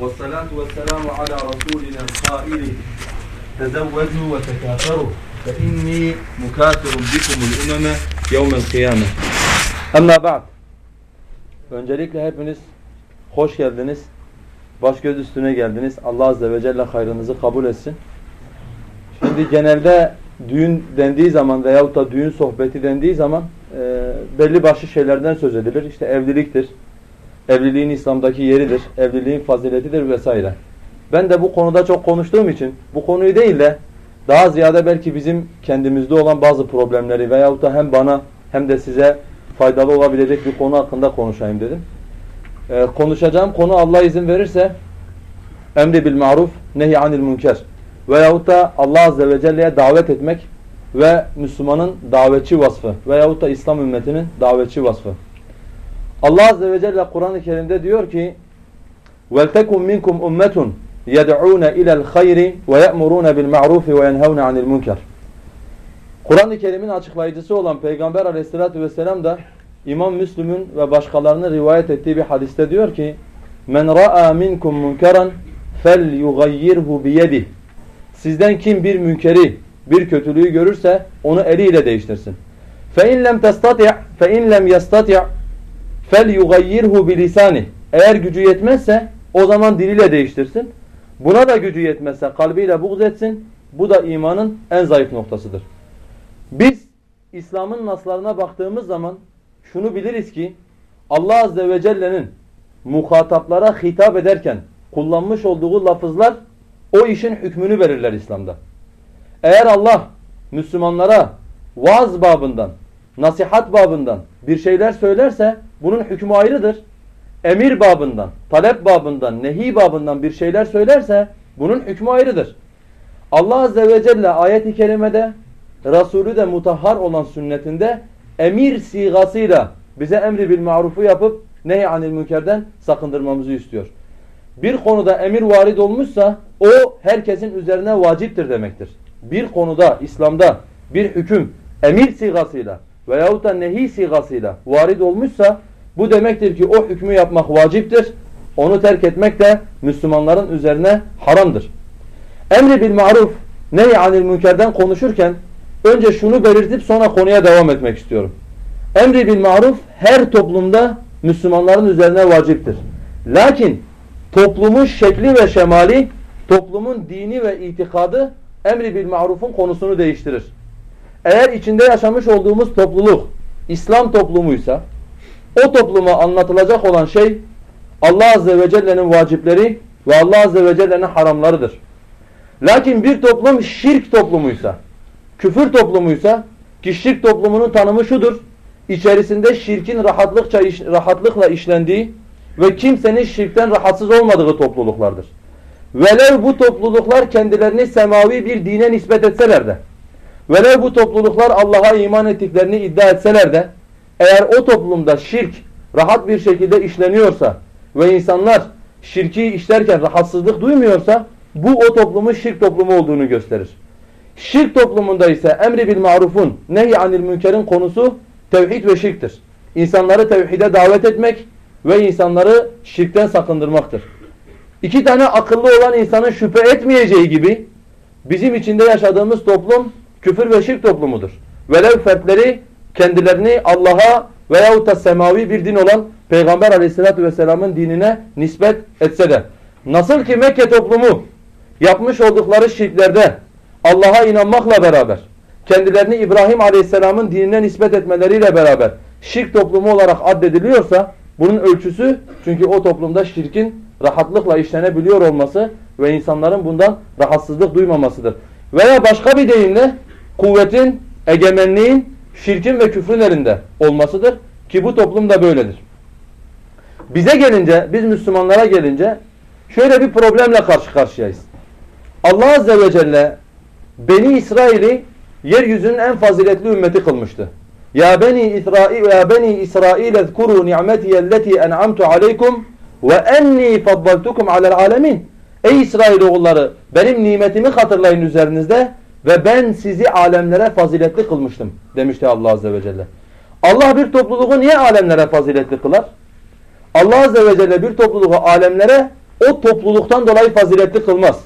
والصلاة والسلام على رسولنا القائل تزوجوا وتكاثروا فإني مكاثر بكم الأمم يوم القيامة أما بعد Öncelikle hepiniz hoş geldiniz. Baş göz üstüne geldiniz. Allah Azze ve Celle hayrınızı kabul etsin. Şimdi genelde düğün dendiği zaman veyahut da düğün sohbeti dendiği zaman e, belli başlı şeylerden söz edilir. İşte evliliktir, evliliğin İslam'daki yeridir, evliliğin faziletidir vesaire. Ben de bu konuda çok konuştuğum için bu konuyu değil de daha ziyade belki bizim kendimizde olan bazı problemleri veyahut da hem bana hem de size faydalı olabilecek bir konu hakkında konuşayım dedim. Ee, konuşacağım konu Allah izin verirse emri bil maruf nehi anil münker veyahut da Allah azze ve celle'ye davet etmek ve Müslümanın davetçi vasfı veyahut da İslam ümmetinin davetçi vasfı. Allah azze ve celle Kur'an-ı Kerim'de diyor ki وَلْتَكُمْ مِنْكُمْ اُمَّةٌ يَدْعُونَ اِلَى الْخَيْرِ وَيَأْمُرُونَ بِالْمَعْرُوفِ وَيَنْهَوْنَ عَنِ الْمُنْكَرِ Kur'an-ı Kerim'in açıklayıcısı olan Peygamber aleyhissalatü vesselam da İmam Müslüm'ün ve başkalarının rivayet ettiği bir hadiste diyor ki Men ra'a minkum munkaran felyughayyirhu biyedih Sizden kim bir münkeri, bir kötülüğü görürse onu eliyle değiştirsin. Fe in lem tastati' fe in lem yastati' felyughayyirhu bilisanih Eğer gücü yetmezse o zaman diliyle değiştirsin. Buna da gücü yetmezse kalbiyle buğz etsin. Bu da imanın en zayıf noktasıdır. Biz İslam'ın naslarına baktığımız zaman şunu biliriz ki Allah Azze ve Celle'nin muhataplara hitap ederken kullanmış olduğu lafızlar o işin hükmünü verirler İslam'da. Eğer Allah Müslümanlara vaaz babından, nasihat babından bir şeyler söylerse bunun hükmü ayrıdır. Emir babından, talep babından, nehi babından bir şeyler söylerse bunun hükmü ayrıdır. Allah Azze ve Celle ayet-i kerimede Resulü de mutahhar olan sünnetinde emir sigasıyla bize emri bil marufu yapıp nehi anil münkerden sakındırmamızı istiyor. Bir konuda emir varid olmuşsa o herkesin üzerine vaciptir demektir. Bir konuda İslam'da bir hüküm emir sigasıyla veyahut da nehi sigasıyla varid olmuşsa bu demektir ki o hükmü yapmak vaciptir. Onu terk etmek de Müslümanların üzerine haramdır. Emri bil maruf nehi anil münkerden konuşurken önce şunu belirtip sonra konuya devam etmek istiyorum. Emri bil maruf her toplumda Müslümanların üzerine vaciptir. Lakin toplumun şekli ve şemali, toplumun dini ve itikadı emri bil marufun konusunu değiştirir. Eğer içinde yaşamış olduğumuz topluluk İslam toplumuysa o topluma anlatılacak olan şey Allah Azze ve Celle'nin vacipleri ve Allah Azze ve Celle'nin haramlarıdır. Lakin bir toplum şirk toplumuysa, küfür toplumuysa ki şirk toplumunun tanımı şudur. İçerisinde şirkin rahatlıkça, rahatlıkla işlendiği ve kimsenin şirkten rahatsız olmadığı topluluklardır. Velev bu topluluklar kendilerini semavi bir dine nispet etseler de, velev bu topluluklar Allah'a iman ettiklerini iddia etseler de, eğer o toplumda şirk rahat bir şekilde işleniyorsa ve insanlar şirki işlerken rahatsızlık duymuyorsa, bu o toplumun şirk toplumu olduğunu gösterir. Şirk toplumunda ise emri bil marufun, nehy anil münkerin konusu tevhid ve şirktir. İnsanları tevhide davet etmek ve insanları şirkten sakındırmaktır. İki tane akıllı olan insanın şüphe etmeyeceği gibi bizim içinde yaşadığımız toplum küfür ve şirk toplumudur. Velev fertleri kendilerini Allah'a veyahut da semavi bir din olan Peygamber aleyhissalatü vesselamın dinine nispet etse de. Nasıl ki Mekke toplumu yapmış oldukları şirklerde Allah'a inanmakla beraber kendilerini İbrahim aleyhisselamın dinine nispet etmeleriyle beraber şirk toplumu olarak addediliyorsa bunun ölçüsü çünkü o toplumda şirkin rahatlıkla işlenebiliyor olması ve insanların bundan rahatsızlık duymamasıdır. Veya başka bir deyimle kuvvetin, egemenliğin şirkin ve küfrün elinde olmasıdır ki bu toplum da böyledir. Bize gelince, biz Müslümanlara gelince şöyle bir problemle karşı karşıyayız. Allah Azze ve Celle Beni İsrail'i yeryüzünün en faziletli ümmeti kılmıştı. Ya beni İsrail ya beni İsrail ezkuru ni'metiyelleti en'amtu aleykum ve enni faddaltukum alel alemin. Ey İsrail oğulları benim nimetimi hatırlayın üzerinizde ve ben sizi alemlere faziletli kılmıştım demişti Allah Azze ve Celle. Allah bir topluluğu niye alemlere faziletli kılar? Allah Azze ve Celle bir topluluğu alemlere o topluluktan dolayı faziletli kılmaz.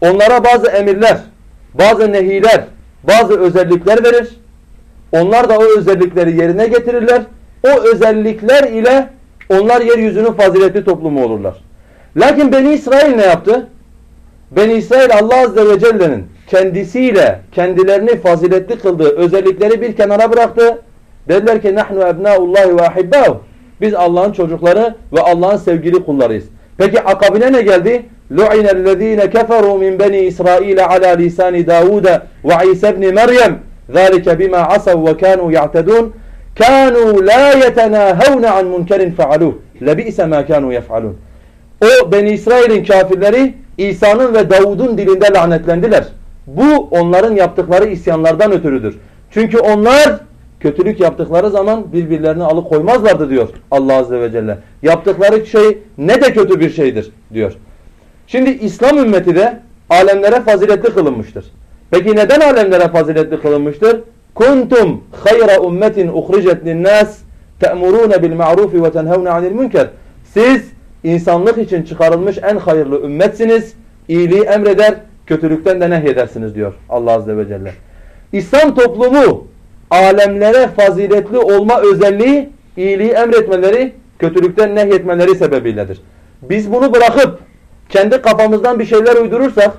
Onlara bazı emirler, bazı nehiler, bazı özellikler verir. Onlar da o özellikleri yerine getirirler. O özellikler ile onlar yeryüzünün faziletli toplumu olurlar. Lakin Beni İsrail ne yaptı? Beni İsrail Allah Azze ve Celle'nin kendisiyle kendilerini faziletli kıldığı özellikleri bir kenara bıraktı. Dediler ki nahnu ebnaullahi ve ahibbâhu. Biz Allah'ın çocukları ve Allah'ın sevgili kullarıyız. Peki akabine ne geldi? لُعِنَ الَّذ۪ينَ كَفَرُوا مِنْ بَنِي إِسْرَائِيلَ عَلَى لِسَانِ دَاوُودَ وَعِيسَ بْنِ مَرْيَمْ ذَٰلِكَ بِمَا عَصَوْا وَكَانُوا يَعْتَدُونَ كَانُوا لَا يَتَنَاهَوْنَ عَنْ مُنْكَرٍ فَعَلُوهُ لَبِئْسَ مَا كَانُوا يَفْعَلُونَ O Beni İsrail'in kafirleri İsa'nın ve Davud'un dilinde lanetlendiler. Bu onların yaptıkları isyanlardan ötürüdür. Çünkü onlar kötülük yaptıkları zaman birbirlerini alıkoymazlardı diyor Allah Azze ve Celle. Yaptıkları şey ne de kötü bir şeydir diyor. Şimdi İslam ümmeti de alemlere faziletli kılınmıştır. Peki neden alemlere faziletli kılınmıştır? Kuntum hayra ummetin uhricet linnas te'murune bil ma'rufi ve tenhevne anil münker. Siz insanlık için çıkarılmış en hayırlı ümmetsiniz. İyiliği emreder, kötülükten de nehyedersiniz diyor Allah Azze ve Celle. İslam toplumu alemlere faziletli olma özelliği iyiliği emretmeleri, kötülükten nehyetmeleri sebebiyledir. Biz bunu bırakıp kendi kafamızdan bir şeyler uydurursak,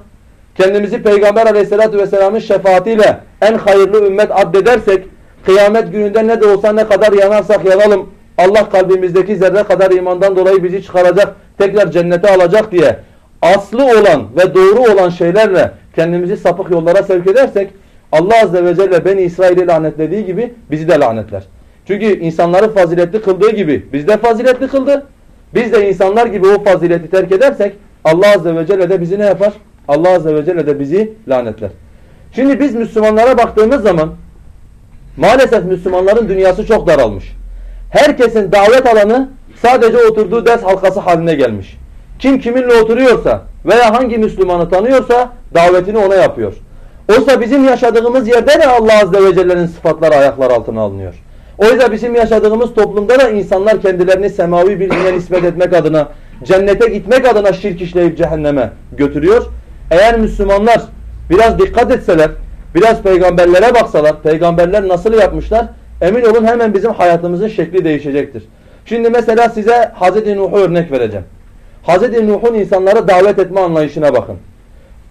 kendimizi Peygamber aleyhissalatü vesselamın şefaatiyle en hayırlı ümmet addedersek, kıyamet gününde ne de olsa ne kadar yanarsak yanalım, Allah kalbimizdeki zerre kadar imandan dolayı bizi çıkaracak, tekrar cennete alacak diye aslı olan ve doğru olan şeylerle kendimizi sapık yollara sevk edersek, Allah Azze ve Celle Beni İsrail'i lanetlediği gibi bizi de lanetler. Çünkü insanları faziletli kıldığı gibi biz de faziletli kıldı. Biz de insanlar gibi o fazileti terk edersek Allah Azze ve Celle de bizi ne yapar? Allah Azze ve Celle de bizi lanetler. Şimdi biz Müslümanlara baktığımız zaman maalesef Müslümanların dünyası çok daralmış. Herkesin davet alanı sadece oturduğu ders halkası haline gelmiş. Kim kiminle oturuyorsa veya hangi Müslümanı tanıyorsa davetini ona yapıyor. Oysa bizim yaşadığımız yerde de Allah Azze ve Celle'nin sıfatları ayaklar altına alınıyor. Oysa bizim yaşadığımız toplumda da insanlar kendilerini semavi bir dine nispet etmek adına, cennete gitmek adına şirk işleyip cehenneme götürüyor. Eğer Müslümanlar biraz dikkat etseler, biraz peygamberlere baksalar, peygamberler nasıl yapmışlar, emin olun hemen bizim hayatımızın şekli değişecektir. Şimdi mesela size Hazreti Nuh'u örnek vereceğim. Hazreti Nuh'un insanları davet etme anlayışına bakın.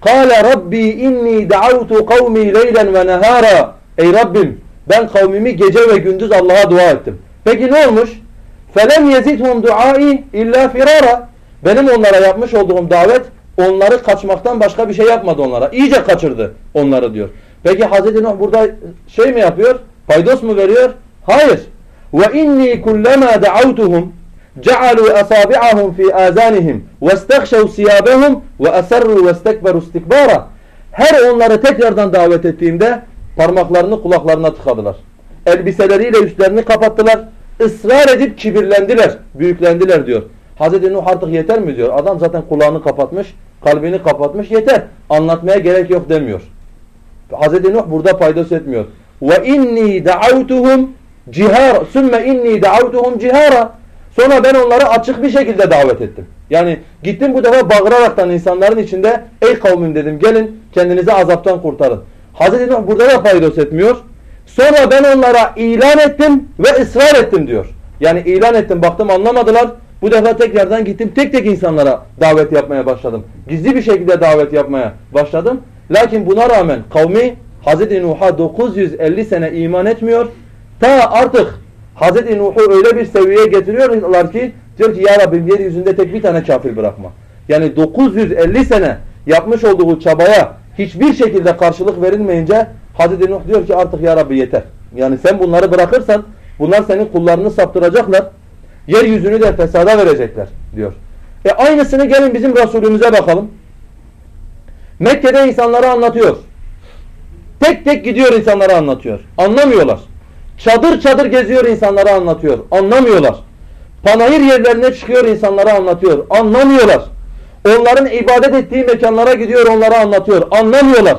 Kâle Rabbi inni da'avtu kavmi leylen ve nehara. Ey Rabbim ben kavmimi gece ve gündüz Allah'a dua ettim. Peki ne olmuş? Felem yezidhum duai illa firara. Benim onlara yapmış olduğum davet onları kaçmaktan başka bir şey yapmadı onlara. İyice kaçırdı onları diyor. Peki Hazreti Nuh burada şey mi yapıyor? Paydos mu veriyor? Hayır. Ve inni kullama da'avtuhum جعلوا أصابعهم في آذانهم واستغشوا ثيابهم وأسروا واستكبروا استكبارا Her onları tekrardan davet ettiğimde parmaklarını kulaklarına tıkadılar. Elbiseleriyle üstlerini kapattılar. Israr edip kibirlendiler, büyüklendiler diyor. Hazreti Nuh artık yeter mi diyor. Adam zaten kulağını kapatmış, kalbini kapatmış yeter. Anlatmaya gerek yok demiyor. Hazreti Nuh burada paydos etmiyor. Ve inni da'avtuhum cihar, sümme inni da'avtuhum cihara. Sonra ben onları açık bir şekilde davet ettim. Yani gittim bu defa bağıraraktan insanların içinde ey kavmim dedim gelin kendinizi azaptan kurtarın. Hazreti Nuh burada da paydos etmiyor. Sonra ben onlara ilan ettim ve ısrar ettim diyor. Yani ilan ettim baktım anlamadılar. Bu defa tekrardan gittim tek tek insanlara davet yapmaya başladım. Gizli bir şekilde davet yapmaya başladım. Lakin buna rağmen kavmi Hazreti Nuh'a 950 sene iman etmiyor. Ta artık Hazreti Nuh'u öyle bir seviyeye getiriyorlar ki diyor ki ya Rabbim yeryüzünde tek bir tane kafir bırakma. Yani 950 sene yapmış olduğu çabaya hiçbir şekilde karşılık verilmeyince Hazreti Nuh diyor ki artık ya Rabbi yeter. Yani sen bunları bırakırsan bunlar senin kullarını saptıracaklar. Yeryüzünü de fesada verecekler diyor. E aynısını gelin bizim Resulümüze bakalım. Mekke'de insanlara anlatıyor. Tek tek gidiyor insanlara anlatıyor. Anlamıyorlar. Çadır çadır geziyor insanlara anlatıyor. Anlamıyorlar. Panayır yerlerine çıkıyor insanlara anlatıyor. Anlamıyorlar. Onların ibadet ettiği mekanlara gidiyor onlara anlatıyor. Anlamıyorlar.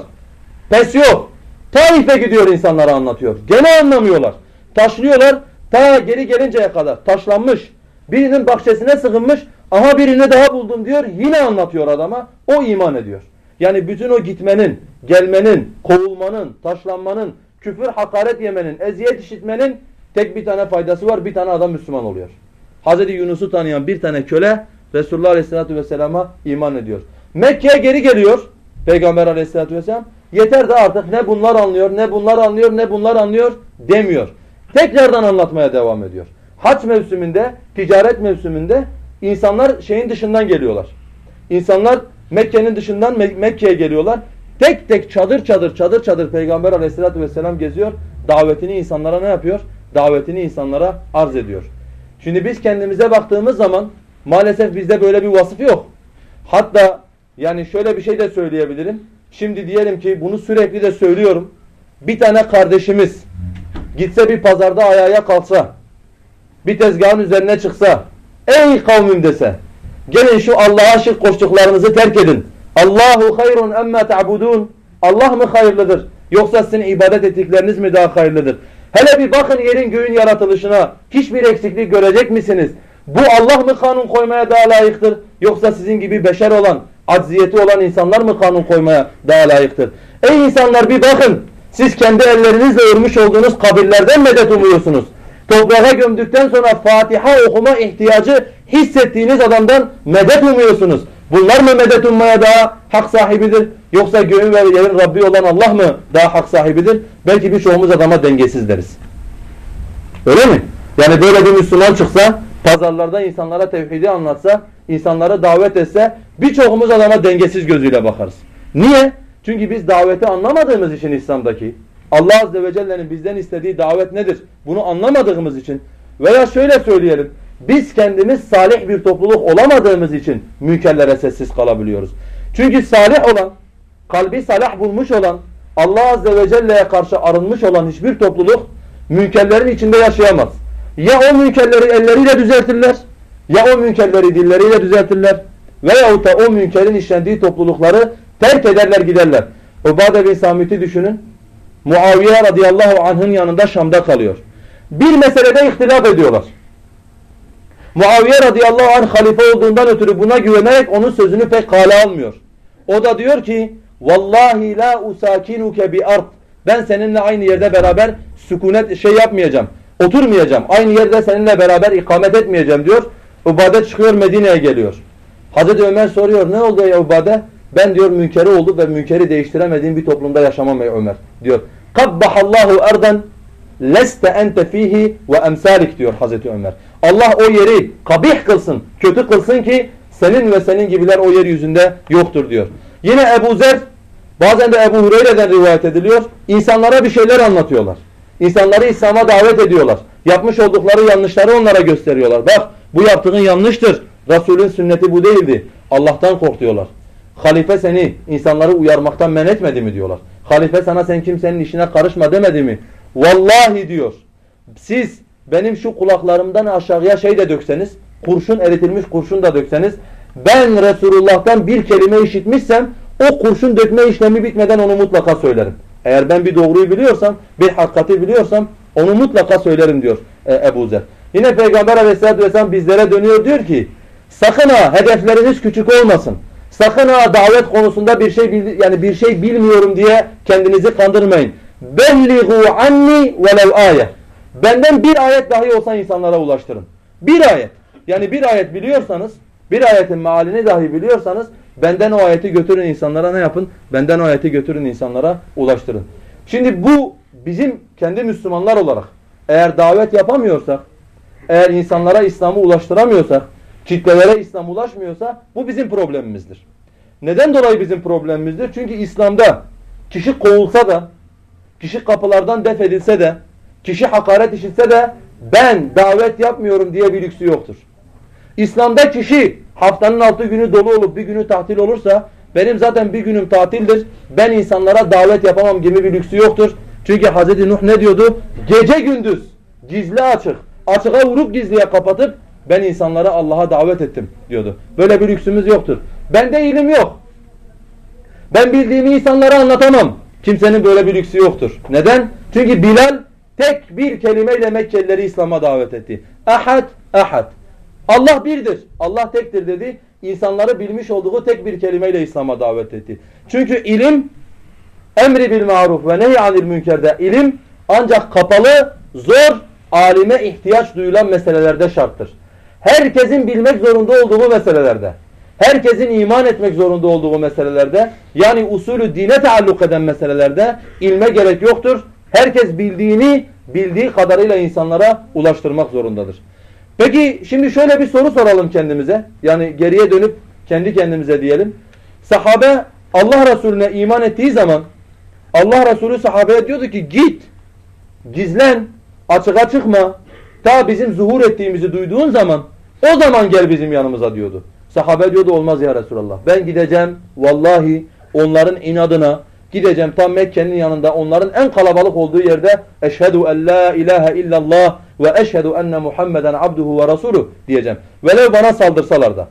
Pes yok. Taif'e gidiyor insanlara anlatıyor. Gene anlamıyorlar. Taşlıyorlar ta geri gelinceye kadar. Taşlanmış. Birinin bahçesine sığınmış. Aha birini daha buldum diyor. Yine anlatıyor adama. O iman ediyor. Yani bütün o gitmenin, gelmenin, kovulmanın, taşlanmanın, küfür, hakaret yemenin, eziyet işitmenin tek bir tane faydası var. Bir tane adam Müslüman oluyor. Hazreti Yunus'u tanıyan bir tane köle Resulullah Aleyhisselatü Vesselam'a iman ediyor. Mekke'ye geri geliyor Peygamber Aleyhisselatü Vesselam. Yeter de artık ne bunlar anlıyor, ne bunlar anlıyor, ne bunlar anlıyor demiyor. Tekrardan anlatmaya devam ediyor. Haç mevsiminde, ticaret mevsiminde insanlar şeyin dışından geliyorlar. İnsanlar Mekke'nin dışından Mekke'ye geliyorlar. Tek tek çadır çadır çadır çadır Peygamber Aleyhisselatü vesselam geziyor. Davetini insanlara ne yapıyor? Davetini insanlara arz ediyor. Şimdi biz kendimize baktığımız zaman maalesef bizde böyle bir vasıf yok. Hatta yani şöyle bir şey de söyleyebilirim. Şimdi diyelim ki bunu sürekli de söylüyorum. Bir tane kardeşimiz gitse bir pazarda ayağa kalksa bir tezgahın üzerine çıksa ey kavmim dese gelin şu Allah'a şirk koştuklarınızı terk edin. Allahu hayrun emme ta'budun. Allah mı hayırlıdır? Yoksa sizin ibadet ettikleriniz mi daha hayırlıdır? Hele bir bakın yerin göğün yaratılışına. Hiçbir eksiklik görecek misiniz? Bu Allah mı kanun koymaya daha layıktır? Yoksa sizin gibi beşer olan, acziyeti olan insanlar mı kanun koymaya daha layıktır? Ey insanlar bir bakın. Siz kendi ellerinizle örmüş olduğunuz kabirlerden medet umuyorsunuz. Toprağa gömdükten sonra Fatiha okuma ihtiyacı hissettiğiniz adamdan medet umuyorsunuz. Bunlar mı medet ummaya daha hak sahibidir? Yoksa göğün ve yerin Rabbi olan Allah mı daha hak sahibidir? Belki birçoğumuz adama dengesiz deriz. Öyle mi? Yani böyle bir Müslüman çıksa, pazarlarda insanlara tevhidi anlatsa, insanlara davet etse birçoğumuz adama dengesiz gözüyle bakarız. Niye? Çünkü biz daveti anlamadığımız için İslam'daki Allah Azze ve Celle'nin bizden istediği davet nedir? Bunu anlamadığımız için veya şöyle söyleyelim. Biz kendimiz salih bir topluluk olamadığımız için münkerlere sessiz kalabiliyoruz. Çünkü salih olan, kalbi salah bulmuş olan, Allah Azze ve Celle'ye karşı arınmış olan hiçbir topluluk münkerlerin içinde yaşayamaz. Ya o münkerleri elleriyle düzeltirler, ya o münkerleri dilleriyle düzeltirler veyahut da o münkerin işlendiği toplulukları terk ederler giderler. Ubade bin Samit'i düşünün. Muaviye radıyallahu anh'ın yanında Şam'da kalıyor. Bir meselede ihtilaf ediyorlar. Muaviye radıyallahu anh halife olduğundan ötürü buna güvenerek onun sözünü pek kale almıyor. O da diyor ki Vallahi la usakinuke bi art. Ben seninle aynı yerde beraber sükunet şey yapmayacağım. Oturmayacağım. Aynı yerde seninle beraber ikamet etmeyeceğim diyor. Ubade çıkıyor Medine'ye geliyor. Hazreti Ömer soruyor ne oldu ya Ubade? Ben diyor münkeri oldu ve münkeri değiştiremediğim bir toplumda yaşamam ey Ömer diyor. Kabbahallahu erden leste ente fihi ve emsalik diyor Hazreti Ömer. Allah o yeri kabih kılsın, kötü kılsın ki senin ve senin gibiler o yeryüzünde yoktur diyor. Yine Ebu Zer bazen de Ebu Hureyre'den rivayet ediliyor. İnsanlara bir şeyler anlatıyorlar. İnsanları İslam'a davet ediyorlar. Yapmış oldukları yanlışları onlara gösteriyorlar. Bak bu yaptığın yanlıştır. Resulün sünneti bu değildi. Allah'tan kork diyorlar. Halife seni insanları uyarmaktan men etmedi mi diyorlar. Halife sana sen kimsenin işine karışma demedi mi? Vallahi diyor. Siz benim şu kulaklarımdan aşağıya şey de dökseniz, kurşun eritilmiş kurşun da dökseniz, ben Resulullah'tan bir kelime işitmişsem o kurşun dökme işlemi bitmeden onu mutlaka söylerim. Eğer ben bir doğruyu biliyorsam, bir hakikati biliyorsam onu mutlaka söylerim diyor e, Ebu Zer. Yine Peygamber aleyhissalatü vesselam bizlere dönüyor diyor ki sakın ha hedefleriniz küçük olmasın. Sakın ha davet konusunda bir şey yani bir şey bilmiyorum diye kendinizi kandırmayın. Belligu anni velev ayet. Benden bir ayet dahi olsa insanlara ulaştırın. Bir ayet. Yani bir ayet biliyorsanız, bir ayetin mealini dahi biliyorsanız benden o ayeti götürün insanlara ne yapın? Benden o ayeti götürün insanlara ulaştırın. Şimdi bu bizim kendi Müslümanlar olarak eğer davet yapamıyorsak, eğer insanlara İslam'ı ulaştıramıyorsak, kitlelere İslam ulaşmıyorsa bu bizim problemimizdir. Neden dolayı bizim problemimizdir? Çünkü İslam'da kişi kovulsa da, kişi kapılardan def edilse de, kişi hakaret işitse de ben davet yapmıyorum diye bir lüksü yoktur. İslam'da kişi haftanın altı günü dolu olup bir günü tatil olursa benim zaten bir günüm tatildir. Ben insanlara davet yapamam gibi bir lüksü yoktur. Çünkü Hazreti Nuh ne diyordu? Gece gündüz gizli açık. Açığa vurup gizliye kapatıp ben insanlara Allah'a davet ettim diyordu. Böyle bir lüksümüz yoktur. Bende ilim yok. Ben bildiğimi insanlara anlatamam. Kimsenin böyle bir lüksü yoktur. Neden? Çünkü Bilal tek bir kelimeyle Mekkelileri İslam'a davet etti. Ahad, ahad. Allah birdir. Allah tektir dedi. İnsanları bilmiş olduğu tek bir kelimeyle İslam'a davet etti. Çünkü ilim emri bil maruf ve nehy anil münkerde ilim ancak kapalı, zor, alime ihtiyaç duyulan meselelerde şarttır. Herkesin bilmek zorunda olduğu meselelerde, herkesin iman etmek zorunda olduğu meselelerde, yani usulü dine taalluk eden meselelerde ilme gerek yoktur. Herkes bildiğini bildiği kadarıyla insanlara ulaştırmak zorundadır. Peki şimdi şöyle bir soru soralım kendimize. Yani geriye dönüp kendi kendimize diyelim. Sahabe Allah Resulüne iman ettiği zaman Allah Resulü sahabeye diyordu ki git, gizlen, açığa çıkma. Ta bizim zuhur ettiğimizi duyduğun zaman o zaman gel bizim yanımıza diyordu. Sahabe diyordu olmaz ya Resulallah. Ben gideceğim vallahi onların inadına gideceğim tam Mekke'nin yanında onların en kalabalık olduğu yerde eşhedü en la ilahe illallah ve eşhedü enne Muhammeden abduhu ve rasuluh diyeceğim. Velev bana saldırsalar da.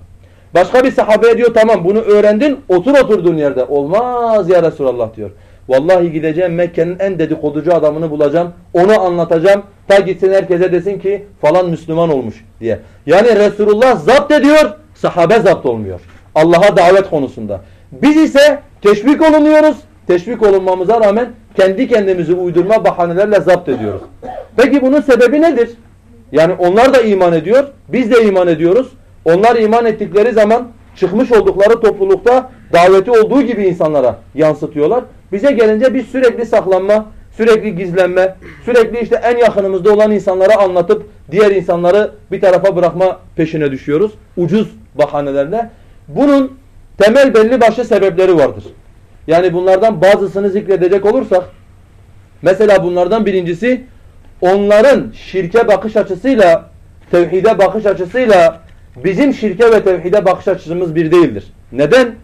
Başka bir sahabeye diyor tamam bunu öğrendin otur oturduğun yerde. Olmaz ya Resulallah diyor. Vallahi gideceğim Mekke'nin en dedikoducu adamını bulacağım. Onu anlatacağım. Ta gitsin herkese desin ki falan Müslüman olmuş diye. Yani Resulullah zapt ediyor, sahabe zapt olmuyor. Allah'a davet konusunda. Biz ise teşvik olunuyoruz. Teşvik olunmamıza rağmen kendi kendimizi uydurma bahanelerle zapt ediyoruz. Peki bunun sebebi nedir? Yani onlar da iman ediyor, biz de iman ediyoruz. Onlar iman ettikleri zaman çıkmış oldukları toplulukta daveti olduğu gibi insanlara yansıtıyorlar. Bize gelince biz sürekli saklanma, sürekli gizlenme, sürekli işte en yakınımızda olan insanlara anlatıp diğer insanları bir tarafa bırakma peşine düşüyoruz. Ucuz bahanelerle. Bunun temel belli başlı sebepleri vardır. Yani bunlardan bazısını zikredecek olursak mesela bunlardan birincisi onların şirke bakış açısıyla tevhide bakış açısıyla bizim şirke ve tevhide bakış açımız bir değildir. Neden?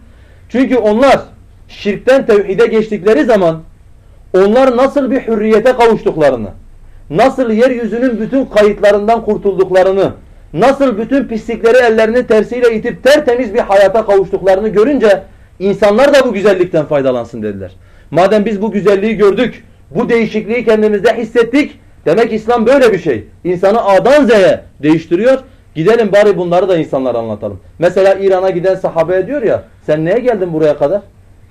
Çünkü onlar şirkten tevhide geçtikleri zaman onlar nasıl bir hürriyete kavuştuklarını, nasıl yeryüzünün bütün kayıtlarından kurtulduklarını, nasıl bütün pislikleri ellerinin tersiyle itip tertemiz bir hayata kavuştuklarını görünce insanlar da bu güzellikten faydalansın dediler. Madem biz bu güzelliği gördük, bu değişikliği kendimizde hissettik, demek İslam böyle bir şey. İnsanı A'dan Z'ye değiştiriyor. Gidelim bari bunları da insanlara anlatalım. Mesela İran'a giden sahabe diyor ya, sen neye geldin buraya kadar?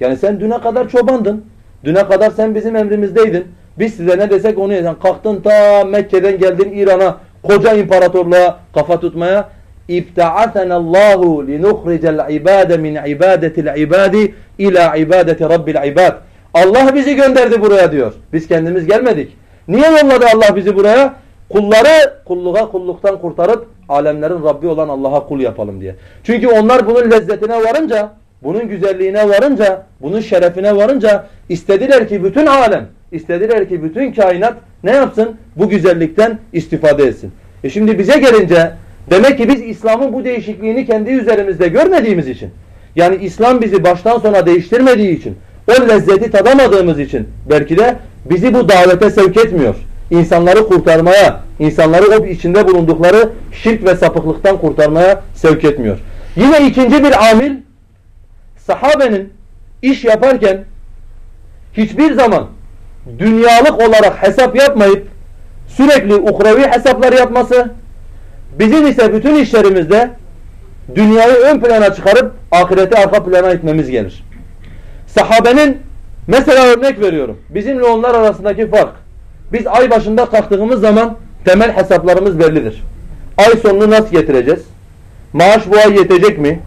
Yani sen düne kadar çobandın. Düne kadar sen bizim emrimizdeydin. Biz size ne desek onu yedin. Kalktın ta Mekke'den geldin İran'a koca imparatorluğa kafa tutmaya. İbta'atena Allahu linuhricel ibade min ibadetil ibadi ila ibadeti rabbil ibad. Allah bizi gönderdi buraya diyor. Biz kendimiz gelmedik. Niye yolladı Allah bizi buraya? Kulları kulluğa kulluktan kurtarıp alemlerin Rabbi olan Allah'a kul yapalım diye. Çünkü onlar bunun lezzetine varınca bunun güzelliğine varınca, bunun şerefine varınca istediler ki bütün alem, istediler ki bütün kainat ne yapsın? Bu güzellikten istifade etsin. E şimdi bize gelince demek ki biz İslam'ın bu değişikliğini kendi üzerimizde görmediğimiz için, yani İslam bizi baştan sona değiştirmediği için, o lezzeti tadamadığımız için belki de bizi bu davete sevk etmiyor. İnsanları kurtarmaya, insanları o içinde bulundukları şirk ve sapıklıktan kurtarmaya sevk etmiyor. Yine ikinci bir amil sahabenin iş yaparken hiçbir zaman dünyalık olarak hesap yapmayıp sürekli ukrevi hesaplar yapması bizim ise bütün işlerimizde dünyayı ön plana çıkarıp ahireti arka plana itmemiz gelir. Sahabenin mesela örnek veriyorum. Bizimle onlar arasındaki fark. Biz ay başında kalktığımız zaman temel hesaplarımız bellidir. Ay sonunu nasıl getireceğiz? Maaş bu ay yetecek mi?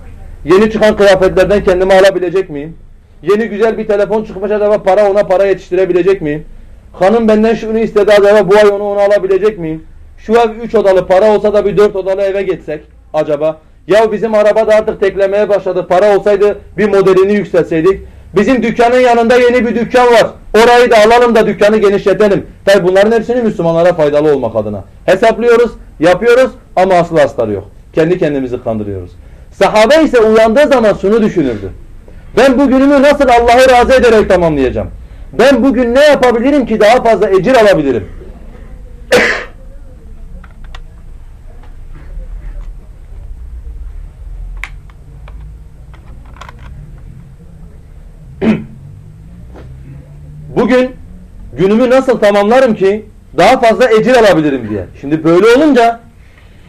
Yeni çıkan kıyafetlerden kendimi alabilecek miyim? Yeni güzel bir telefon çıkmış acaba para ona para yetiştirebilecek miyim? Hanım benden şunu istedi acaba bu ay onu ona alabilecek miyim? Şu ev 3 odalı para olsa da bir 4 odalı eve geçsek acaba? Ya bizim araba da artık teklemeye başladı. Para olsaydı bir modelini yükselseydik. Bizim dükkanın yanında yeni bir dükkan var. Orayı da alalım da dükkanı genişletelim. Tabi bunların hepsini Müslümanlara faydalı olmak adına. Hesaplıyoruz, yapıyoruz ama aslı astarı yok. Kendi kendimizi kandırıyoruz. Sahabe ise uyandığı zaman şunu düşünürdü. Ben bugünümü nasıl Allah'ı razı ederek tamamlayacağım? Ben bugün ne yapabilirim ki daha fazla ecir alabilirim? bugün günümü nasıl tamamlarım ki daha fazla ecir alabilirim diye. Şimdi böyle olunca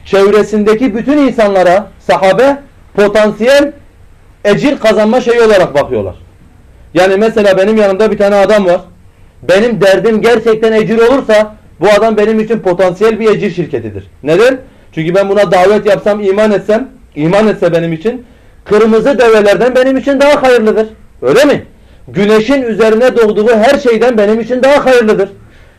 çevresindeki bütün insanlara sahabe potansiyel ecir kazanma şeyi olarak bakıyorlar. Yani mesela benim yanımda bir tane adam var. Benim derdim gerçekten ecir olursa bu adam benim için potansiyel bir ecir şirketidir. Neden? Çünkü ben buna davet yapsam, iman etsem, iman etse benim için kırmızı develerden benim için daha hayırlıdır. Öyle mi? Güneşin üzerine doğduğu her şeyden benim için daha hayırlıdır.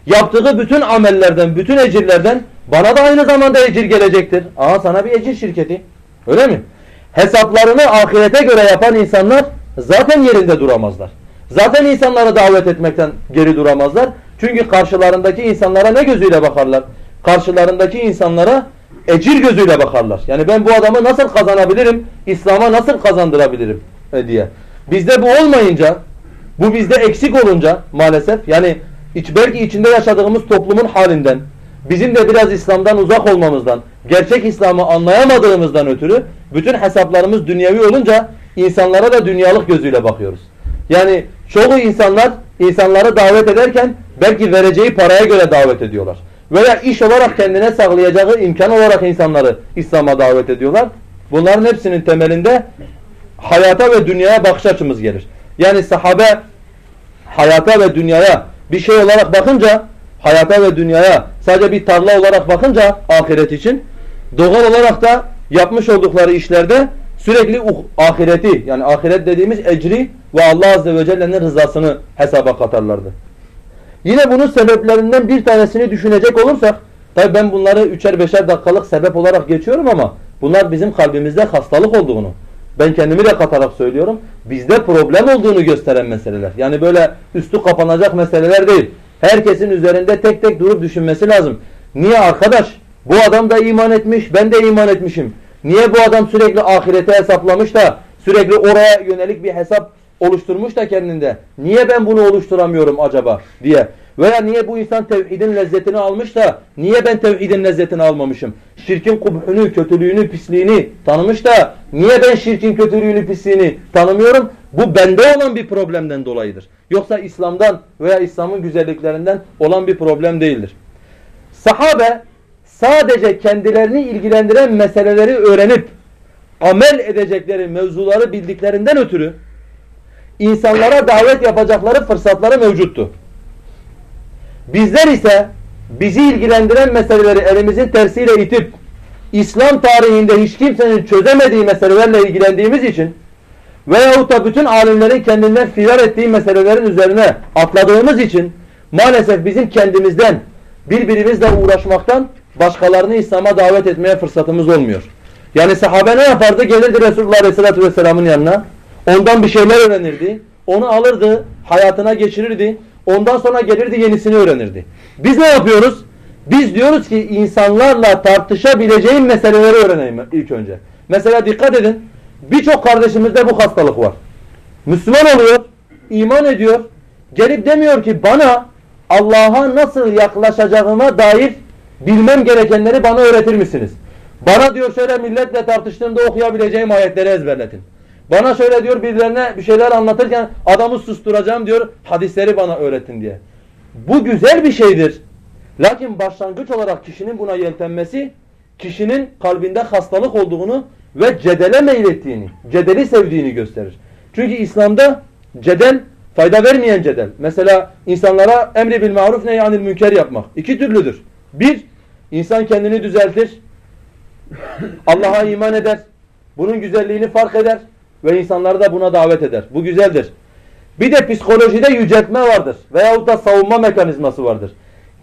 Yaptığı bütün amellerden, bütün ecirlerden bana da aynı zamanda ecir gelecektir. Aha sana bir ecir şirketi. Öyle mi? Hesaplarını ahirete göre yapan insanlar zaten yerinde duramazlar. Zaten insanları davet etmekten geri duramazlar. Çünkü karşılarındaki insanlara ne gözüyle bakarlar? Karşılarındaki insanlara ecir gözüyle bakarlar. Yani ben bu adamı nasıl kazanabilirim? İslam'a nasıl kazandırabilirim? E, diye. Bizde bu olmayınca, bu bizde eksik olunca maalesef yani iç, belki içinde yaşadığımız toplumun halinden, bizim de biraz İslam'dan uzak olmamızdan, gerçek İslam'ı anlayamadığımızdan ötürü bütün hesaplarımız dünyevi olunca insanlara da dünyalık gözüyle bakıyoruz. Yani çoğu insanlar insanları davet ederken belki vereceği paraya göre davet ediyorlar. Veya iş olarak kendine sağlayacağı imkan olarak insanları İslam'a davet ediyorlar. Bunların hepsinin temelinde hayata ve dünyaya bakış açımız gelir. Yani sahabe hayata ve dünyaya bir şey olarak bakınca hayata ve dünyaya sadece bir tarla olarak bakınca ahiret için doğal olarak da yapmış oldukları işlerde sürekli ahireti yani ahiret dediğimiz ecri ve Allah Azze ve Celle'nin rızasını hesaba katarlardı. Yine bunun sebeplerinden bir tanesini düşünecek olursak tabi ben bunları üçer beşer dakikalık sebep olarak geçiyorum ama bunlar bizim kalbimizde hastalık olduğunu ben kendimi de katarak söylüyorum. Bizde problem olduğunu gösteren meseleler. Yani böyle üstü kapanacak meseleler değil. Herkesin üzerinde tek tek durup düşünmesi lazım. Niye arkadaş? Bu adam da iman etmiş, ben de iman etmişim. Niye bu adam sürekli ahirete hesaplamış da sürekli oraya yönelik bir hesap oluşturmuş da kendinde? Niye ben bunu oluşturamıyorum acaba diye. Veya niye bu insan tevhidin lezzetini almış da niye ben tevhidin lezzetini almamışım? Şirkin kubhunu, kötülüğünü, pisliğini tanımış da niye ben şirkin kötülüğünü, pisliğini tanımıyorum? Bu bende olan bir problemden dolayıdır. Yoksa İslam'dan veya İslam'ın güzelliklerinden olan bir problem değildir. Sahabe sadece kendilerini ilgilendiren meseleleri öğrenip amel edecekleri mevzuları bildiklerinden ötürü insanlara davet yapacakları fırsatları mevcuttu. Bizler ise bizi ilgilendiren meseleleri elimizin tersiyle itip İslam tarihinde hiç kimsenin çözemediği meselelerle ilgilendiğimiz için veyahut da bütün alimlerin kendinden firar ettiği meselelerin üzerine atladığımız için maalesef bizim kendimizden birbirimizle uğraşmaktan başkalarını İslam'a davet etmeye fırsatımız olmuyor. Yani sahabe ne yapardı? Gelirdi Resulullah Aleyhisselatü Vesselam'ın yanına. Ondan bir şeyler öğrenirdi. Onu alırdı, hayatına geçirirdi. Ondan sonra gelirdi yenisini öğrenirdi. Biz ne yapıyoruz? Biz diyoruz ki insanlarla tartışabileceğim meseleleri öğreneyim ilk önce. Mesela dikkat edin. Birçok kardeşimizde bu hastalık var. Müslüman oluyor, iman ediyor. Gelip demiyor ki bana Allah'a nasıl yaklaşacağıma dair bilmem gerekenleri bana öğretir misiniz? Bana diyor şöyle milletle tartıştığımda okuyabileceğim ayetleri ezberletin. Bana şöyle diyor birilerine bir şeyler anlatırken adamı susturacağım diyor hadisleri bana öğretin diye. Bu güzel bir şeydir. Lakin başlangıç olarak kişinin buna yeltenmesi kişinin kalbinde hastalık olduğunu ve cedele meylettiğini, cedeli sevdiğini gösterir. Çünkü İslam'da cedel fayda vermeyen cedel. Mesela insanlara emri bil maruf nehyanil münker yapmak. iki türlüdür. Bir, insan kendini düzeltir. Allah'a iman eder. Bunun güzelliğini fark eder ve insanları da buna davet eder. Bu güzeldir. Bir de psikolojide yüceltme vardır. Veyahut da savunma mekanizması vardır.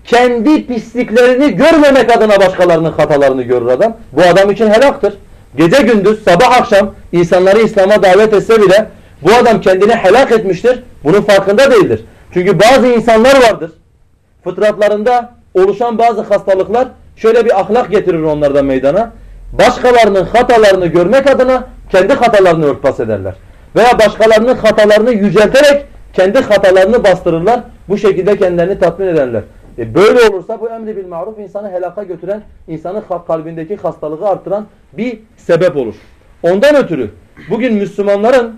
Kendi pisliklerini görmemek adına başkalarının hatalarını görür adam. Bu adam için helaktır. Gece gündüz, sabah akşam insanları İslam'a davet etse bile bu adam kendini helak etmiştir. Bunun farkında değildir. Çünkü bazı insanlar vardır. Fıtratlarında oluşan bazı hastalıklar şöyle bir ahlak getirir onlardan meydana. Başkalarının hatalarını görmek adına kendi hatalarını örtbas ederler. Veya başkalarının hatalarını yücelterek kendi hatalarını bastırırlar. Bu şekilde kendilerini tatmin ederler. E böyle olursa bu emri bil maruf insanı helaka götüren, insanın kalbindeki hastalığı artıran bir sebep olur. Ondan ötürü bugün Müslümanların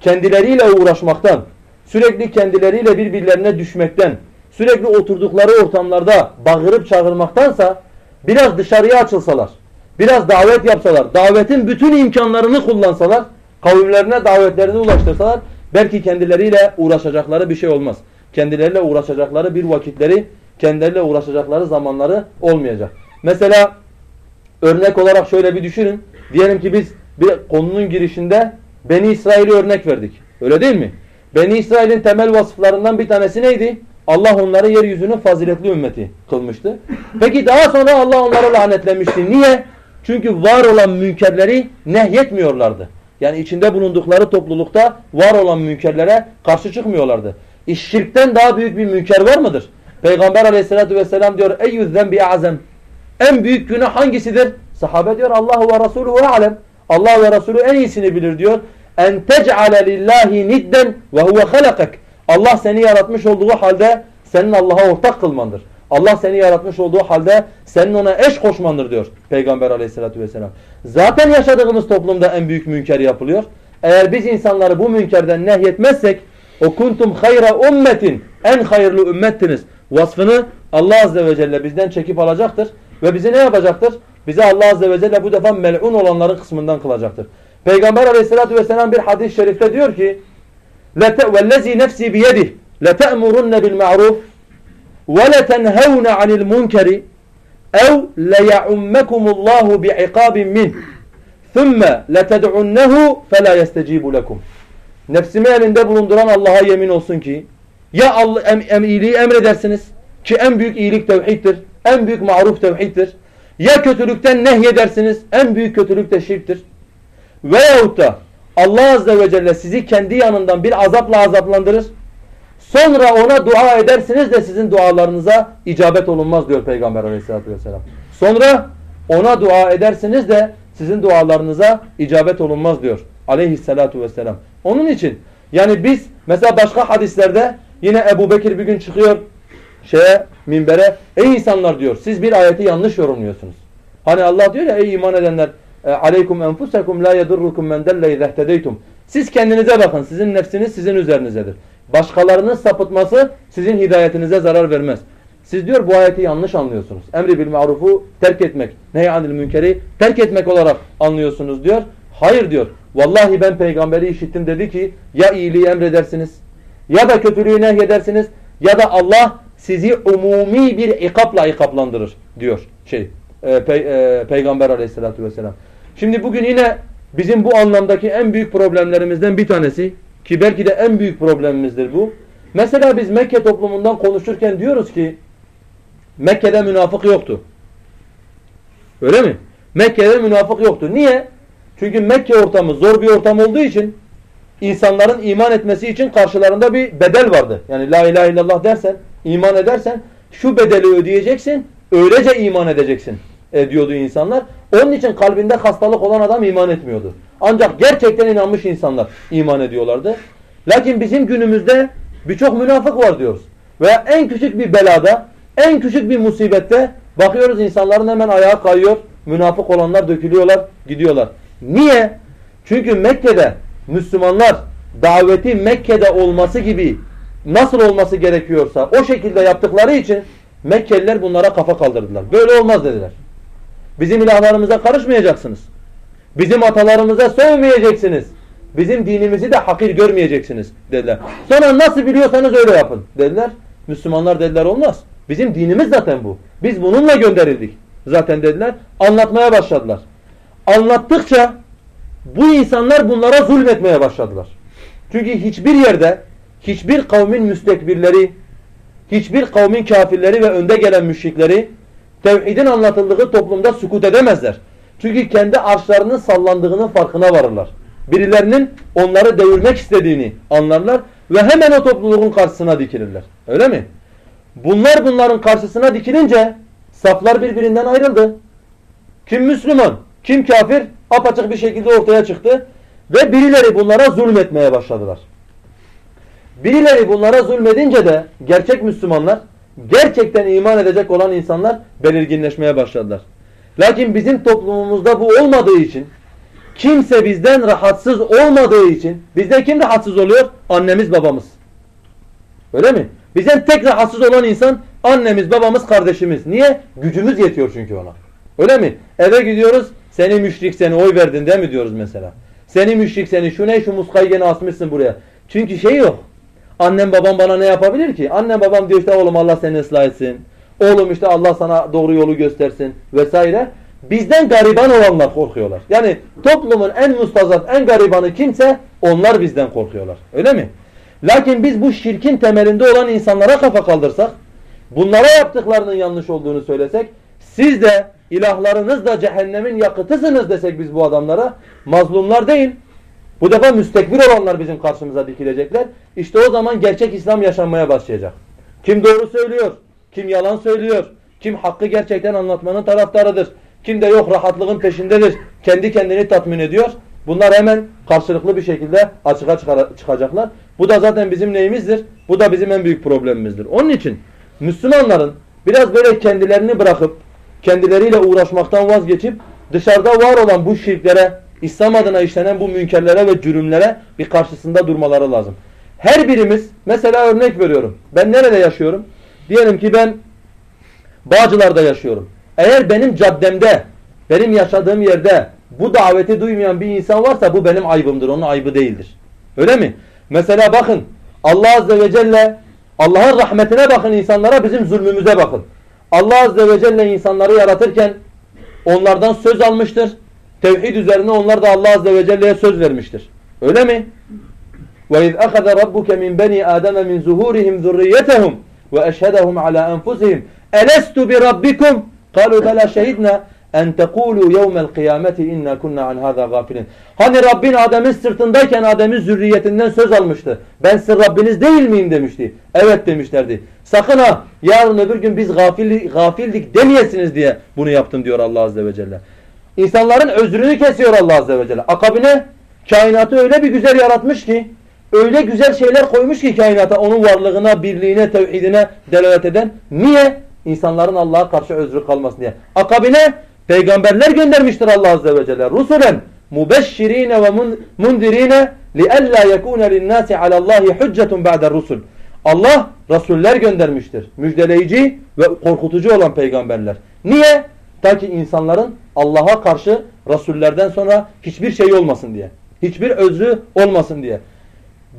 kendileriyle uğraşmaktan, sürekli kendileriyle birbirlerine düşmekten, sürekli oturdukları ortamlarda bağırıp çağırmaktansa biraz dışarıya açılsalar, biraz davet yapsalar, davetin bütün imkanlarını kullansalar, kavimlerine davetlerini ulaştırsalar, belki kendileriyle uğraşacakları bir şey olmaz. Kendileriyle uğraşacakları bir vakitleri, kendileriyle uğraşacakları zamanları olmayacak. Mesela örnek olarak şöyle bir düşünün. Diyelim ki biz bir konunun girişinde Beni İsrail'i örnek verdik. Öyle değil mi? Beni İsrail'in temel vasıflarından bir tanesi neydi? Allah onları yeryüzünün faziletli ümmeti kılmıştı. Peki daha sonra Allah onları lanetlemişti. Niye? Çünkü var olan münkerleri nehyetmiyorlardı. Yani içinde bulundukları toplulukta var olan münkerlere karşı çıkmıyorlardı. İş şirkten daha büyük bir münker var mıdır? Peygamber aleyhissalatü vesselam diyor eyyüzzen bi azem. En büyük günah hangisidir? Sahabe diyor Allahu ve Resulü alem. Allah ve Resulü en iyisini bilir diyor. En tec'ale lillahi nidden ve huve halakak. Allah seni yaratmış olduğu halde senin Allah'a ortak kılmandır. Allah seni yaratmış olduğu halde senin ona eş koşmandır diyor Peygamber aleyhissalatü vesselam. Zaten yaşadığımız toplumda en büyük münker yapılıyor. Eğer biz insanları bu münkerden nehyetmezsek o kuntum hayra ummetin en hayırlı ümmettiniz vasfını Allah azze ve celle bizden çekip alacaktır. Ve bizi ne yapacaktır? Bize Allah azze ve celle bu defa mel'un olanların kısmından kılacaktır. Peygamber aleyhissalatü vesselam bir hadis-i şerifte diyor ki وَالَّذ۪ي نَفْسِي بِيَدِهِ لَتَأْمُرُنَّ بِالْمَعْرُوفِ وَلَتَنْهَوْنَ عَنِ الْمُنْكَرِ اَوْ لَيَعُمَّكُمُ اللّٰهُ بِعِقَابٍ مِّنْهِ ثُمَّ لَتَدْعُنَّهُ فَلَا يَسْتَجِيبُ لَكُمْ Nefsimi elinde bulunduran Allah'a yemin olsun ki ya Allah, em, em, iyiliği emredersiniz ki en büyük iyilik tevhiddir. En büyük maruf tevhiddir. Ya kötülükten nehyedersiniz. En büyük kötülük de şirktir. Veyahut da Allah Azze ve Celle sizi kendi yanından bir azapla azaplandırır. Sonra ona dua edersiniz de sizin dualarınıza icabet olunmaz diyor Peygamber Aleyhisselatü vesselam. Sonra ona dua edersiniz de sizin dualarınıza icabet olunmaz diyor Aleyhisselatü vesselam. Onun için yani biz mesela başka hadislerde yine Ebu Bekir bir gün çıkıyor şeye minbere ey insanlar diyor siz bir ayeti yanlış yorumluyorsunuz. Hani Allah diyor ya ey iman edenler e, aleykum enfusekum la yedurrukum men delle izehtedeytum. Siz kendinize bakın. Sizin nefsiniz sizin üzerinizdedir. Başkalarının sapıtması sizin hidayetinize zarar vermez. Siz diyor bu ayeti yanlış anlıyorsunuz. Emri bil marufu terk etmek, nehyanil münkeri terk etmek olarak anlıyorsunuz diyor. Hayır diyor. Vallahi ben peygamberi işittim dedi ki ya iyiliği emredersiniz ya da kötülüğü nehyedersiniz ya da Allah sizi umumi bir ikapla ikaplandırır diyor şey e, pe, e, peygamber aleyhissalatü vesselam. Şimdi bugün yine bizim bu anlamdaki en büyük problemlerimizden bir tanesi ki belki de en büyük problemimizdir bu. Mesela biz Mekke toplumundan konuşurken diyoruz ki Mekke'de münafık yoktu. Öyle mi? Mekke'de münafık yoktu. Niye? Çünkü Mekke ortamı zor bir ortam olduğu için insanların iman etmesi için karşılarında bir bedel vardı. Yani la ilahe illallah dersen, iman edersen şu bedeli ödeyeceksin, öylece iman edeceksin e, diyordu insanlar. Onun için kalbinde hastalık olan adam iman etmiyordu. Ancak gerçekten inanmış insanlar iman ediyorlardı. Lakin bizim günümüzde birçok münafık var diyoruz. Veya en küçük bir belada, en küçük bir musibette bakıyoruz insanların hemen ayağa kayıyor. Münafık olanlar dökülüyorlar, gidiyorlar. Niye? Çünkü Mekke'de Müslümanlar daveti Mekke'de olması gibi nasıl olması gerekiyorsa o şekilde yaptıkları için Mekkeliler bunlara kafa kaldırdılar. Böyle olmaz dediler. Bizim ilahlarımıza karışmayacaksınız. Bizim atalarımıza sövmeyeceksiniz. Bizim dinimizi de hakir görmeyeceksiniz dediler. Sonra nasıl biliyorsanız öyle yapın dediler. Müslümanlar dediler olmaz. Bizim dinimiz zaten bu. Biz bununla gönderildik. Zaten dediler. Anlatmaya başladılar. Anlattıkça bu insanlar bunlara zulmetmeye başladılar. Çünkü hiçbir yerde hiçbir kavmin müstekbirleri, hiçbir kavmin kafirleri ve önde gelen müşrikleri tevhidin anlatıldığı toplumda sukut edemezler. Çünkü kendi arşlarının sallandığının farkına varırlar. Birilerinin onları devirmek istediğini anlarlar ve hemen o topluluğun karşısına dikilirler. Öyle mi? Bunlar bunların karşısına dikilince saflar birbirinden ayrıldı. Kim Müslüman, kim kafir apaçık bir şekilde ortaya çıktı ve birileri bunlara zulmetmeye başladılar. Birileri bunlara zulmedince de gerçek Müslümanlar, gerçekten iman edecek olan insanlar belirginleşmeye başladılar. Lakin bizim toplumumuzda bu olmadığı için, kimse bizden rahatsız olmadığı için, bizden kim rahatsız oluyor? Annemiz babamız. Öyle mi? Bizden tek rahatsız olan insan annemiz, babamız, kardeşimiz. Niye? Gücümüz yetiyor çünkü ona. Öyle mi? Eve gidiyoruz seni müşrik seni oy verdin değil mi diyoruz mesela. Seni müşrik seni şu ne şu muskayı gene asmışsın buraya. Çünkü şey yok. Annem babam bana ne yapabilir ki? Annem babam diyor işte oğlum Allah seni ıslah etsin. Oğlum işte Allah sana doğru yolu göstersin vesaire. Bizden gariban olanlar korkuyorlar. Yani toplumun en mustazat, en garibanı kimse onlar bizden korkuyorlar. Öyle mi? Lakin biz bu şirkin temelinde olan insanlara kafa kaldırsak, bunlara yaptıklarının yanlış olduğunu söylesek, siz de ilahlarınız da cehennemin yakıtısınız desek biz bu adamlara, mazlumlar değil, bu defa müstekbir olanlar bizim karşımıza dikilecekler. İşte o zaman gerçek İslam yaşanmaya başlayacak. Kim doğru söylüyor, kim yalan söylüyor, kim hakkı gerçekten anlatmanın taraftarıdır, kim de yok rahatlığın peşindedir, kendi kendini tatmin ediyor. Bunlar hemen karşılıklı bir şekilde açığa çıkacaklar. Bu da zaten bizim neyimizdir? Bu da bizim en büyük problemimizdir. Onun için Müslümanların biraz böyle kendilerini bırakıp, kendileriyle uğraşmaktan vazgeçip dışarıda var olan bu şirklere, İslam adına işlenen bu münkerlere ve cürümlere bir karşısında durmaları lazım. Her birimiz, mesela örnek veriyorum. Ben nerede yaşıyorum? Diyelim ki ben Bağcılar'da yaşıyorum. Eğer benim caddemde, benim yaşadığım yerde bu daveti duymayan bir insan varsa bu benim aybımdır. Onun aybı değildir. Öyle mi? Mesela bakın Allah Azze ve Celle Allah'ın rahmetine bakın insanlara bizim zulmümüze bakın. Allah Azze ve Celle insanları yaratırken onlardan söz almıştır. Tevhid üzerine onlar da Allah Azze ve Celle'ye söz vermiştir. Öyle mi? وَاِذْ أَخَذَ رَبُّكَ مِنْ بَنِي آدَمَ مِنْ زُهُورِهِمْ ذُرِّيَّتَهُمْ وَأَشْهَدَهُمْ عَلَى أَنْفُسِهِمْ أَلَسْتُ بِرَبِّكُمْ قَالُوا بَلَا شَهِدْنَا en tekulu yevmel kıyameti inna kunna an hada gafilin. Hani Rabbin Adem'in sırtındayken Adem'in zürriyetinden söz almıştı. Ben sizin Rabbiniz değil miyim demişti. Evet demişlerdi. Sakın ha yarın öbür gün biz gafil, gafildik demeyesiniz diye bunu yaptım diyor Allah Azze ve Celle. İnsanların özrünü kesiyor Allah Azze ve Celle. Akabine kainatı öyle bir güzel yaratmış ki öyle güzel şeyler koymuş ki kainata onun varlığına, birliğine, tevhidine delalet eden. Niye? İnsanların Allah'a karşı özrü kalmasın diye. Akabine Peygamberler göndermiştir Allah Azze ve Celle. Rusulen mubeşşirine ve mundirine li'ella yekune linnâsi alallâhi hüccetun ba'de rusul. Allah rasuller göndermiştir. Müjdeleyici ve korkutucu olan peygamberler. Niye? Ta ki insanların Allah'a karşı rasullerden sonra hiçbir şey olmasın diye. Hiçbir özrü olmasın diye.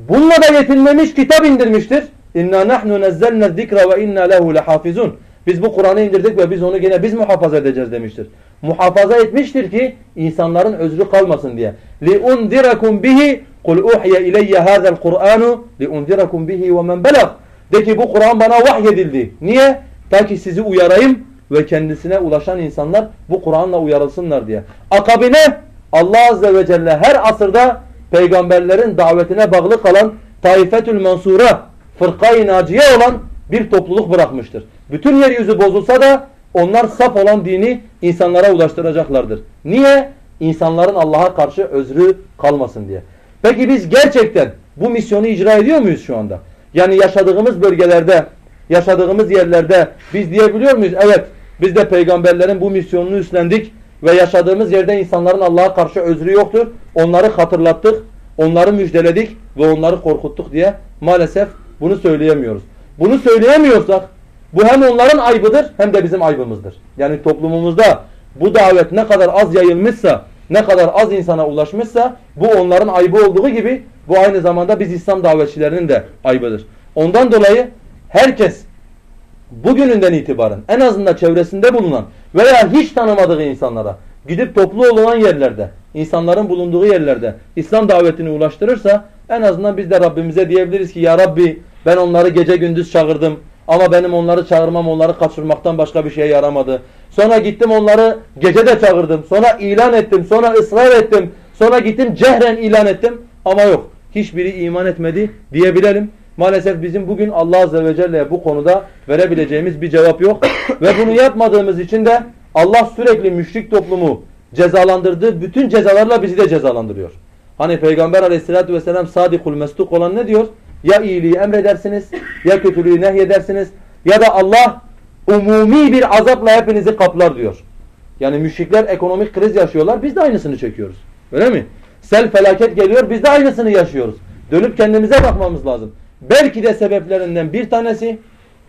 Bununla da yetinmemiş kitap indirmiştir. İnna nahnu nazzalna zikra ve inna lehu lehafizun. Biz bu Kur'an'ı indirdik ve biz onu gene biz muhafaza edeceğiz demiştir. Muhafaza etmiştir ki insanların özrü kalmasın diye. لِاُنْذِرَكُمْ بِهِ قُلْ اُحْيَ اِلَيَّ هَذَا الْقُرْآنُ لِاُنْذِرَكُمْ بِهِ وَمَنْ بَلَغْ De ki bu Kur'an bana vahyedildi. Niye? Ta ki sizi uyarayım ve kendisine ulaşan insanlar bu Kur'an'la uyarılsınlar diye. Akabine Allah Azze ve Celle her asırda peygamberlerin davetine bağlı kalan Taifetül Mansura, fırkayı naciye olan bir topluluk bırakmıştır. Bütün yeryüzü bozulsa da onlar saf olan dini insanlara ulaştıracaklardır. Niye? İnsanların Allah'a karşı özrü kalmasın diye. Peki biz gerçekten bu misyonu icra ediyor muyuz şu anda? Yani yaşadığımız bölgelerde, yaşadığımız yerlerde biz diyebiliyor muyuz? Evet, biz de peygamberlerin bu misyonunu üstlendik ve yaşadığımız yerde insanların Allah'a karşı özrü yoktur. Onları hatırlattık, onları müjdeledik ve onları korkuttuk diye maalesef bunu söyleyemiyoruz. Bunu söyleyemiyorsak bu hem onların aybıdır hem de bizim aybımızdır. Yani toplumumuzda bu davet ne kadar az yayılmışsa, ne kadar az insana ulaşmışsa bu onların aybı olduğu gibi bu aynı zamanda biz İslam davetçilerinin de aybıdır. Ondan dolayı herkes bugününden itibaren en azından çevresinde bulunan veya hiç tanımadığı insanlara gidip toplu olunan yerlerde, insanların bulunduğu yerlerde İslam davetini ulaştırırsa en azından biz de Rabbimize diyebiliriz ki Ya Rabbi ben onları gece gündüz çağırdım. Ama benim onları çağırmam onları kaçırmaktan başka bir şeye yaramadı. Sonra gittim onları gece de çağırdım. Sonra ilan ettim. Sonra ısrar ettim. Sonra gittim cehren ilan ettim. Ama yok. Hiçbiri iman etmedi diyebilelim. Maalesef bizim bugün Allah Azze ve Celle'ye bu konuda verebileceğimiz bir cevap yok. ve bunu yapmadığımız için de Allah sürekli müşrik toplumu cezalandırdığı bütün cezalarla bizi de cezalandırıyor. Hani Peygamber aleyhissalatü vesselam sadikul mestuk olan ne diyor? Ya iyiliği emredersiniz ya kötülüğü nehyedersiniz ya da Allah umumi bir azapla hepinizi kaplar diyor. Yani müşrikler ekonomik kriz yaşıyorlar biz de aynısını çekiyoruz. Öyle mi? Sel felaket geliyor biz de aynısını yaşıyoruz. Dönüp kendimize bakmamız lazım. Belki de sebeplerinden bir tanesi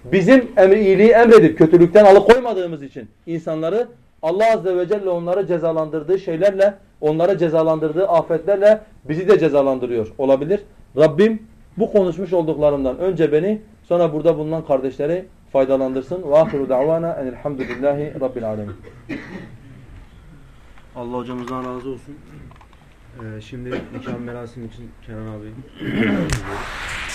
bizim emri iyiliği emredip kötülükten alıkoymadığımız için insanları Allah Azze ve Celle onları cezalandırdığı şeylerle, onları cezalandırdığı afetlerle bizi de cezalandırıyor olabilir. Rabbim bu konuşmuş olduklarımdan önce beni sonra burada bulunan kardeşleri faydalandırsın. Ve ahiru da'vana enelhamdülillahi rabbil alemin. Allah hocamızdan razı olsun. Ee, şimdi nikah merasimi için Kenan abi